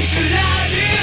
Sous-titrage